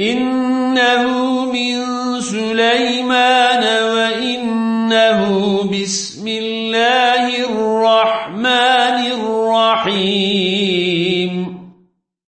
إنه من سليمان وإنه بسم الله الرحمن الرحيم.